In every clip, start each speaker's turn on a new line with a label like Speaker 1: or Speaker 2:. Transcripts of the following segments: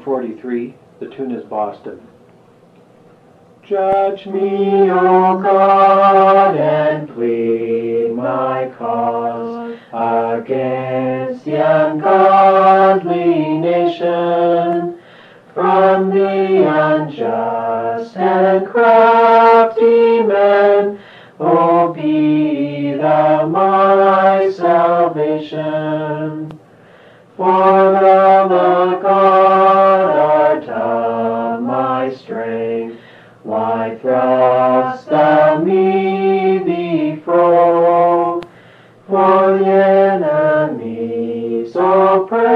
Speaker 1: 43. The tune is Boston. Judge me, O God, and plead my cause against the ungodly nation from the unjust and crafty men. O be thou my salvation. For thou Why thrust thou me before? For the enemy's oppression,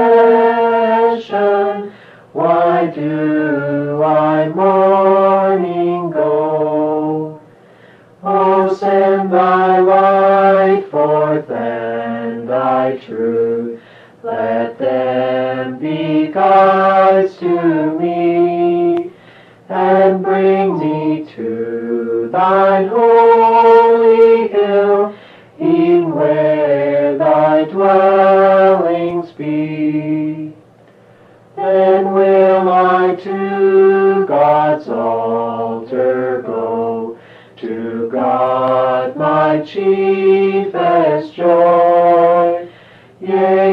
Speaker 1: why do I mourning go? Oh, send thy light forth and thy truth, let them be guides to me and bring thee to thine holy hill, e'en where thy dwellings be. Then will I to God's altar go, to God my chiefest joy. Yea,